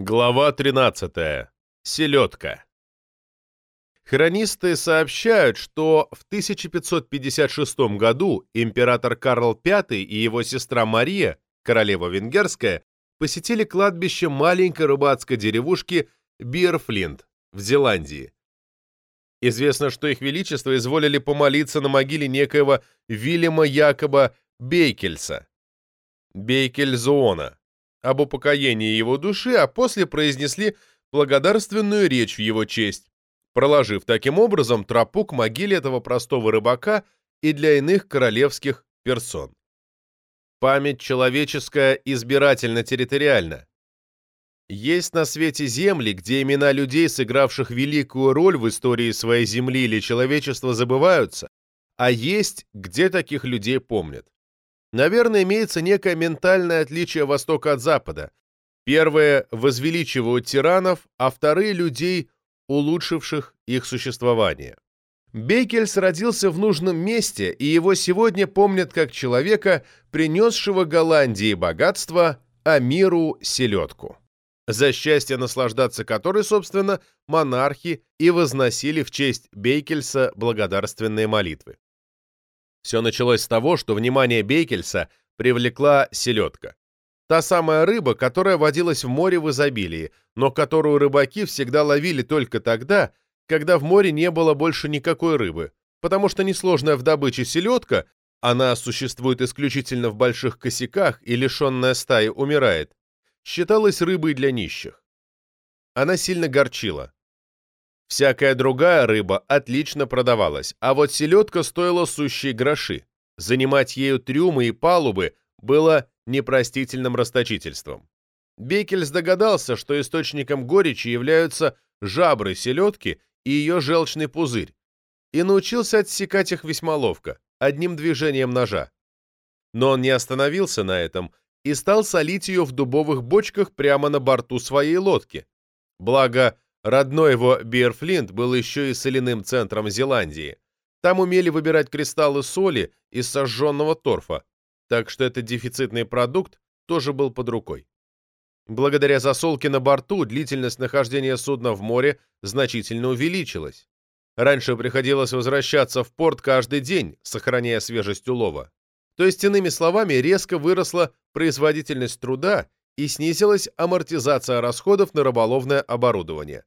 Глава 13. Селедка. Хронисты сообщают, что в 1556 году император Карл V и его сестра Мария, королева венгерская, посетили кладбище маленькой рыбацкой деревушки Бирфлинт в Зеландии. Известно, что их величество изволили помолиться на могиле некоего Вильяма Якоба Бейкельса, Бейкельзуона, об упокоении его души, а после произнесли благодарственную речь в его честь, проложив таким образом тропу к могиле этого простого рыбака и для иных королевских персон. Память человеческая избирательно-территориальна. Есть на свете земли, где имена людей, сыгравших великую роль в истории своей земли или человечества, забываются, а есть, где таких людей помнят. Наверное, имеется некое ментальное отличие Востока от Запада. Первые возвеличивают тиранов, а вторые – людей, улучшивших их существование. Бейкельс родился в нужном месте, и его сегодня помнят как человека, принесшего Голландии богатство, а миру – селедку. За счастье наслаждаться которой, собственно, монархи и возносили в честь Бейкельса благодарственные молитвы. Все началось с того, что внимание Бейкельса привлекла селедка. Та самая рыба, которая водилась в море в изобилии, но которую рыбаки всегда ловили только тогда, когда в море не было больше никакой рыбы, потому что несложная в добыче селедка, она существует исключительно в больших косяках и лишенная стаи умирает, считалась рыбой для нищих. Она сильно горчила. Всякая другая рыба отлично продавалась, а вот селедка стоила сущие гроши. Занимать ею трюмы и палубы было непростительным расточительством. Бекельс догадался, что источником горечи являются жабры селедки и ее желчный пузырь, и научился отсекать их весьма ловко, одним движением ножа. Но он не остановился на этом и стал солить ее в дубовых бочках прямо на борту своей лодки. Благо, Родной его Биерфлинт был еще и соляным центром Зеландии. Там умели выбирать кристаллы соли из сожженного торфа, так что этот дефицитный продукт тоже был под рукой. Благодаря засолке на борту длительность нахождения судна в море значительно увеличилась. Раньше приходилось возвращаться в порт каждый день, сохраняя свежесть улова. То есть, иными словами, резко выросла производительность труда и снизилась амортизация расходов на рыболовное оборудование.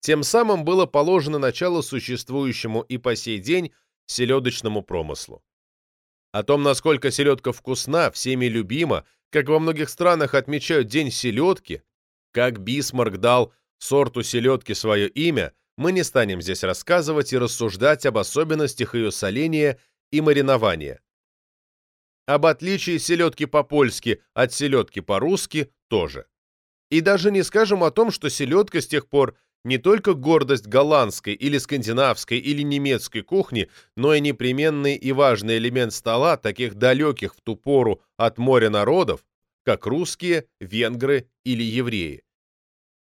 Тем самым было положено начало существующему и по сей день селедочному промыслу. О том, насколько селедка вкусна, всеми любима, как во многих странах отмечают День селедки, как Бисмарк дал сорту селедки свое имя, мы не станем здесь рассказывать и рассуждать об особенностях ее соления и маринования. Об отличии селедки по-польски от селедки по-русски тоже. И даже не скажем о том, что селедка с тех пор не только гордость голландской или скандинавской или немецкой кухни, но и непременный и важный элемент стола таких далеких в ту пору от моря народов, как русские, венгры или евреи.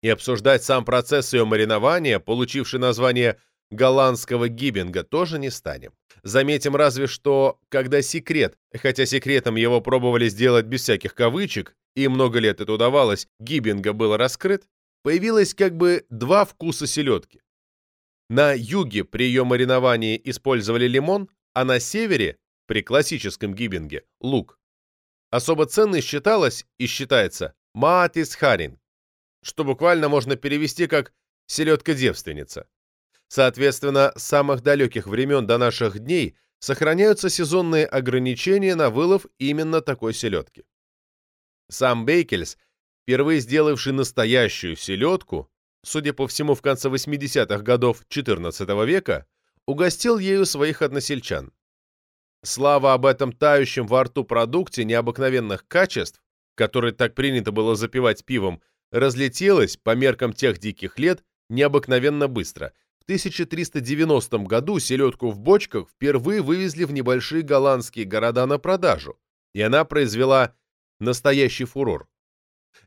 И обсуждать сам процесс ее маринования, получивший название голландского гиббинга, тоже не станем. Заметим разве что, когда секрет, хотя секретом его пробовали сделать без всяких кавычек, и много лет это удавалось, гиббинга был раскрыт, появилось как бы два вкуса селедки. На юге при ее мариновании использовали лимон, а на севере, при классическом гиббинге, лук. Особо ценной считалось и считается маатис харин, что буквально можно перевести как «селедка-девственница». Соответственно, с самых далеких времен до наших дней сохраняются сезонные ограничения на вылов именно такой селедки. Сам Бейкельс, впервые сделавший настоящую селедку, судя по всему, в конце 80-х годов XIV века, угостил ею своих односельчан. Слава об этом тающем во рту продукте необыкновенных качеств, который так принято было запивать пивом, разлетелась по меркам тех диких лет необыкновенно быстро – 1390 году селедку в бочках впервые вывезли в небольшие голландские города на продажу, и она произвела настоящий фурор.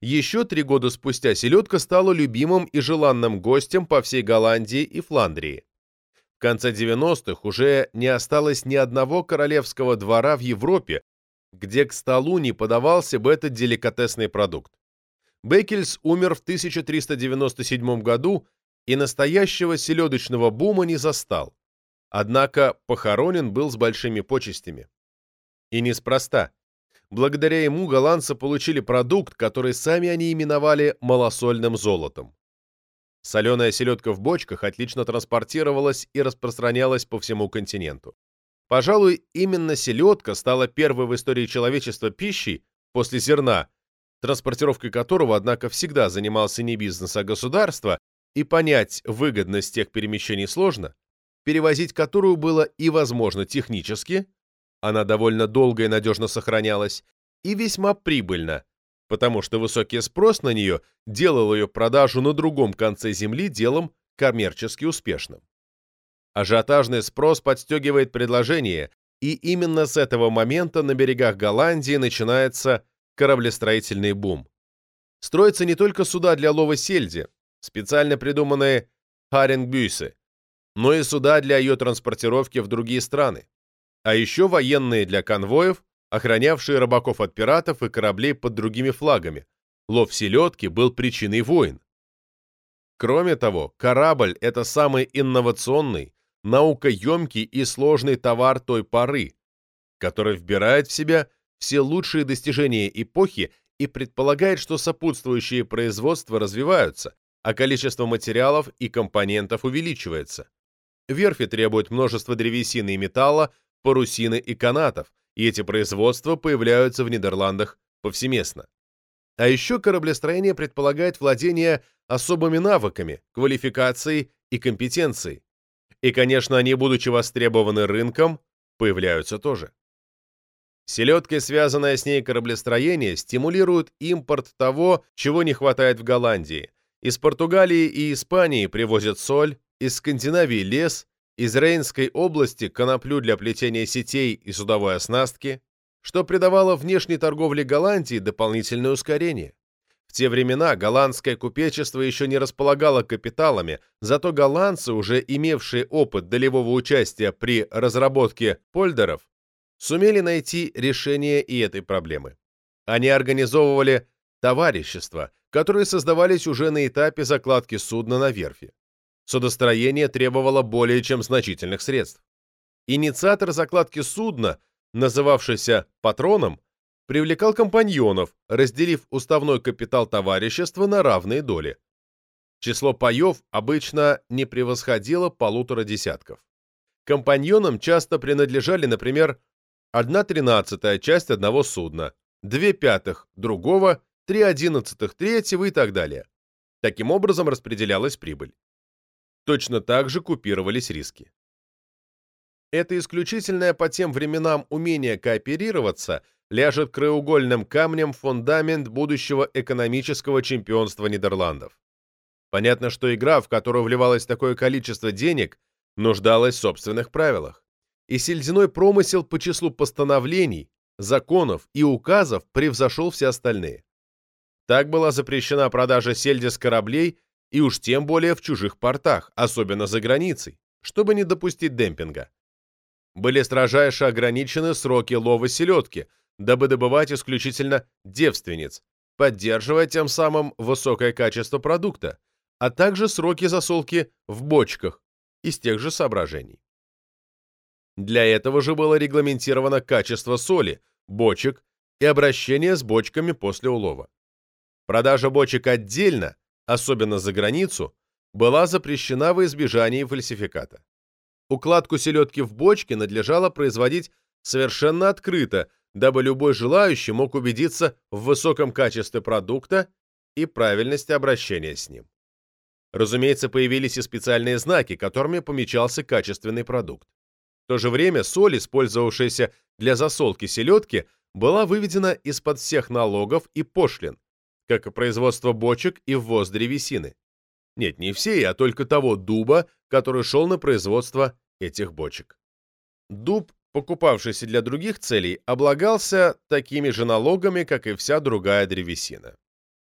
Еще три года спустя селедка стала любимым и желанным гостем по всей Голландии и Фландрии. В конце 90-х уже не осталось ни одного королевского двора в Европе, где к столу не подавался бы этот деликатесный продукт. Беккельс умер в 1397 году и настоящего селедочного бума не застал. Однако похоронен был с большими почестями. И неспроста. Благодаря ему голландцы получили продукт, который сами они именовали малосольным золотом. Соленая селедка в бочках отлично транспортировалась и распространялась по всему континенту. Пожалуй, именно селедка стала первой в истории человечества пищей после зерна, транспортировкой которого, однако, всегда занимался не бизнес, а государство, и понять выгодность тех перемещений сложно, перевозить которую было и возможно технически, она довольно долго и надежно сохранялась, и весьма прибыльно, потому что высокий спрос на нее делал ее продажу на другом конце земли делом коммерчески успешным. Ажиотажный спрос подстегивает предложение, и именно с этого момента на берегах Голландии начинается кораблестроительный бум. Строятся не только суда для лова сельди, специально придуманные харингбюсы, но и суда для ее транспортировки в другие страны, а еще военные для конвоев, охранявшие рыбаков от пиратов и кораблей под другими флагами. Лов селедки был причиной войн. Кроме того, корабль – это самый инновационный, наукоемкий и сложный товар той поры, который вбирает в себя все лучшие достижения эпохи и предполагает, что сопутствующие производства развиваются, а количество материалов и компонентов увеличивается. Верфи требуют множества древесины и металла, парусины и канатов, и эти производства появляются в Нидерландах повсеместно. А еще кораблестроение предполагает владение особыми навыками, квалификацией и компетенцией. И, конечно, они, будучи востребованы рынком, появляются тоже. Селедкой, связанное с ней кораблестроение, стимулирует импорт того, чего не хватает в Голландии. Из Португалии и Испании привозят соль, из Скандинавии лес, из Рейнской области коноплю для плетения сетей и судовой оснастки, что придавало внешней торговле Голландии дополнительное ускорение. В те времена голландское купечество еще не располагало капиталами, зато голландцы, уже имевшие опыт долевого участия при разработке польдеров, сумели найти решение и этой проблемы. Они организовывали товарищества, которые создавались уже на этапе закладки судна на верфи. Судостроение требовало более чем значительных средств. Инициатор закладки судна, называвшийся патроном, привлекал компаньонов, разделив уставной капитал товарищества на равные доли. Число паев обычно не превосходило полутора десятков. Компаньонам часто принадлежали, например, 1 тринадцатая часть одного судна, 2 пятых другого, 3 одиннадцатых третьего и так далее. Таким образом распределялась прибыль. Точно так же купировались риски. Это исключительное по тем временам умение кооперироваться – ляжет краеугольным камнем фундамент будущего экономического чемпионства Нидерландов. Понятно, что игра, в которую вливалось такое количество денег, нуждалась в собственных правилах. И сельдяной промысел по числу постановлений, законов и указов превзошел все остальные. Так была запрещена продажа сельди с кораблей и уж тем более в чужих портах, особенно за границей, чтобы не допустить демпинга. Были строжайше ограничены сроки лова селедки – дабы добывать исключительно девственниц, поддерживая тем самым высокое качество продукта, а также сроки засолки в бочках из тех же соображений. Для этого же было регламентировано качество соли, бочек и обращение с бочками после улова. Продажа бочек отдельно, особенно за границу, была запрещена во избежании фальсификата. Укладку селедки в бочке надлежало производить совершенно открыто, дабы любой желающий мог убедиться в высоком качестве продукта и правильности обращения с ним. Разумеется, появились и специальные знаки, которыми помечался качественный продукт. В то же время соль, использовавшаяся для засолки селедки, была выведена из-под всех налогов и пошлин, как и производство бочек и ввоз древесины. Нет, не всей, а только того дуба, который шел на производство этих бочек. Дуб покупавшийся для других целей, облагался такими же налогами, как и вся другая древесина.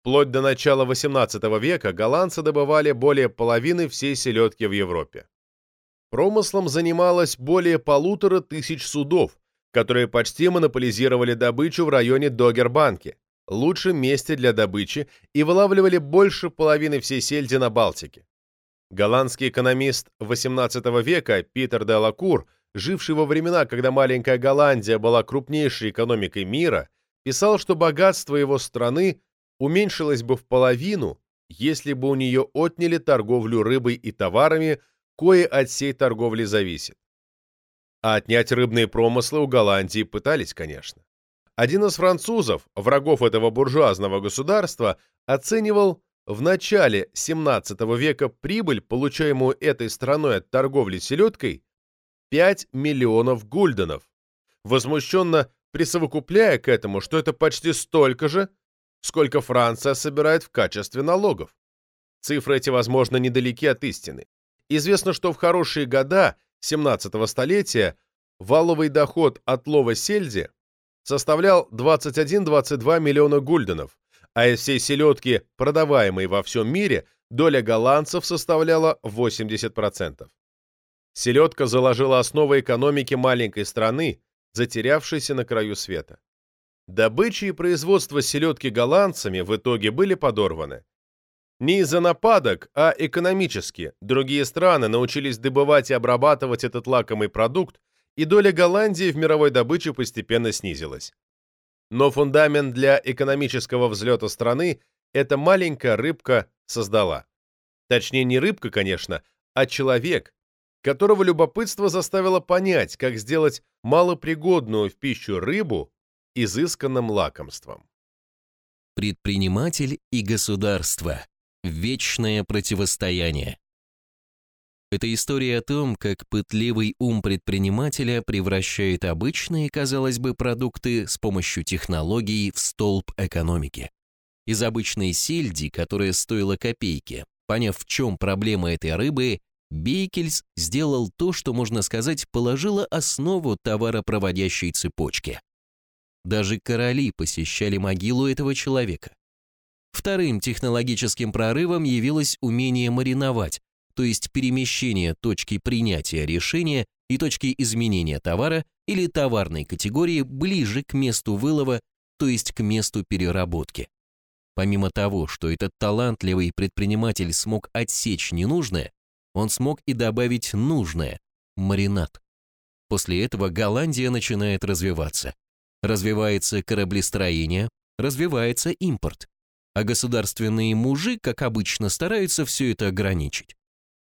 Вплоть до начала XVIII века голландцы добывали более половины всей селедки в Европе. Промыслом занималось более полутора тысяч судов, которые почти монополизировали добычу в районе Догербанки, лучшем месте для добычи и вылавливали больше половины всей сельди на Балтике. Голландский экономист XVIII века Питер де Лакур, живший во времена, когда маленькая Голландия была крупнейшей экономикой мира, писал, что богатство его страны уменьшилось бы в половину, если бы у нее отняли торговлю рыбой и товарами, кое от всей торговли зависит. А отнять рыбные промыслы у Голландии пытались, конечно. Один из французов, врагов этого буржуазного государства, оценивал в начале 17 века прибыль, получаемую этой страной от торговли селедкой, 5 миллионов гульденов, возмущенно присовокупляя к этому, что это почти столько же, сколько Франция собирает в качестве налогов. Цифры эти, возможно, недалеки от истины. Известно, что в хорошие года 17 столетия валовый доход от лова сельди составлял 21-22 миллиона гульденов, а из всей селедки, продаваемой во всем мире, доля голландцев составляла 80%. Селедка заложила основы экономики маленькой страны, затерявшейся на краю света. Добыча и производство селедки голландцами в итоге были подорваны. Не из-за нападок, а экономически. Другие страны научились добывать и обрабатывать этот лакомый продукт, и доля Голландии в мировой добыче постепенно снизилась. Но фундамент для экономического взлета страны эта маленькая рыбка создала. Точнее, не рыбка, конечно, а человек, которого любопытство заставило понять, как сделать малопригодную в пищу рыбу изысканным лакомством. Предприниматель и государство. Вечное противостояние. Это история о том, как пытливый ум предпринимателя превращает обычные, казалось бы, продукты с помощью технологий в столб экономики. Из обычной сельди, которая стоила копейки, поняв, в чем проблема этой рыбы, Бейкельс сделал то, что, можно сказать, положило основу товаропроводящей цепочки. Даже короли посещали могилу этого человека. Вторым технологическим прорывом явилось умение мариновать, то есть перемещение точки принятия решения и точки изменения товара или товарной категории ближе к месту вылова, то есть к месту переработки. Помимо того, что этот талантливый предприниматель смог отсечь ненужное, он смог и добавить нужное – маринад. После этого Голландия начинает развиваться. Развивается кораблестроение, развивается импорт а государственные мужи, как обычно, стараются все это ограничить.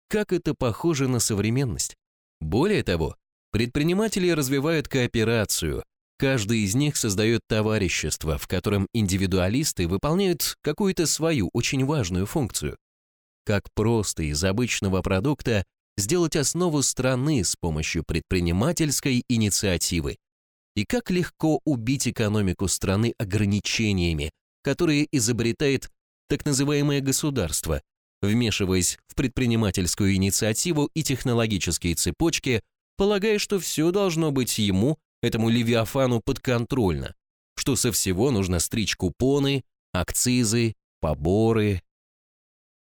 Как это похоже на современность? Более того, предприниматели развивают кооперацию, каждый из них создает товарищество, в котором индивидуалисты выполняют какую-то свою очень важную функцию. Как просто из обычного продукта сделать основу страны с помощью предпринимательской инициативы, и как легко убить экономику страны ограничениями, которые изобретает так называемое государство, вмешиваясь в предпринимательскую инициативу и технологические цепочки, полагая, что все должно быть ему, этому Левиафану, подконтрольно, что со всего нужно стричь купоны, акцизы, поборы,